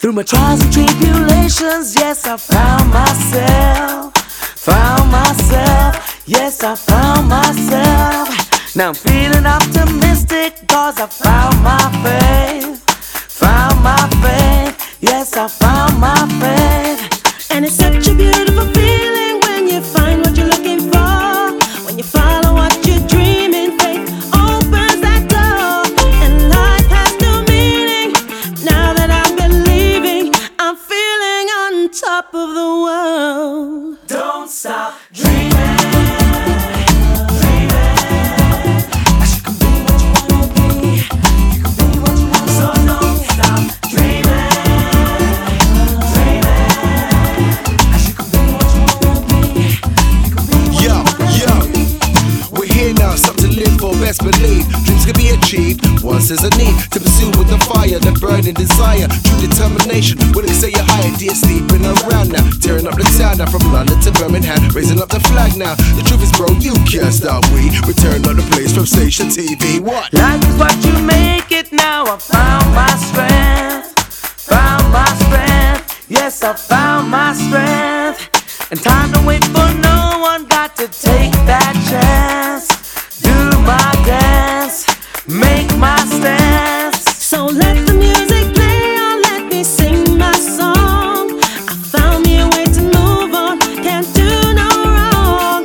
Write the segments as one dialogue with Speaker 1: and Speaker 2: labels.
Speaker 1: Through my trials and tribulations, yes, I found myself. Found myself, yes, I found myself. Now I'm feeling optimistic, cause I found my faith. My yes, I found my faith.
Speaker 2: And it's such a beautiful feeling when you find what you're looking for. When you follow what you're dreaming, faith opens that door. And life has new meaning. Now that I'm believing, I'm feeling on top of the
Speaker 3: for, best believe. Dreams can be achieved once there's a need to pursue with the fire, the burning desire, true determination. Will say you're higher, dear, sleeping around now, tearing up the town now from London to Birmingham, raising up the flag now. The truth is, bro, you can't stop. We return on the place from station TV. What?
Speaker 1: Life is what you make it now. I found my strength. Found my strength. Yes, I found my strength. And time to wait for no one. Got to take Make my stance.
Speaker 2: So let the music play on, let me sing my song. I found me a way to move on, can't do no wrong.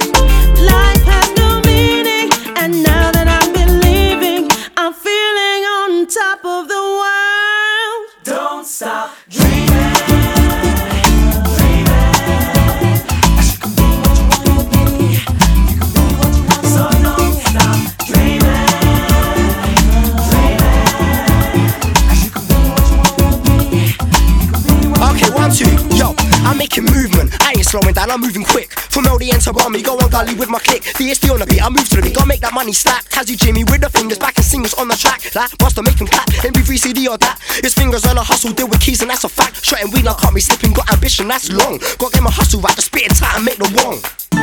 Speaker 2: Life has no meaning, and now that I'm believing, I'm feeling on top of the
Speaker 4: making movement. I ain't slowing down, I'm moving quick. From LDN to Rami, go on gully with my click. DSD on the beat, I move to the beat, gotta make that money slap. Kazu Jimmy with the fingers back and singles on the track. That buster make clap, MP3 CD or that. His fingers on a hustle, deal with keys, and that's a fact. Shotting weed, I can't be slipping, got ambition, that's long. Gotta get my hustle right, the spitting tight and make the wrong.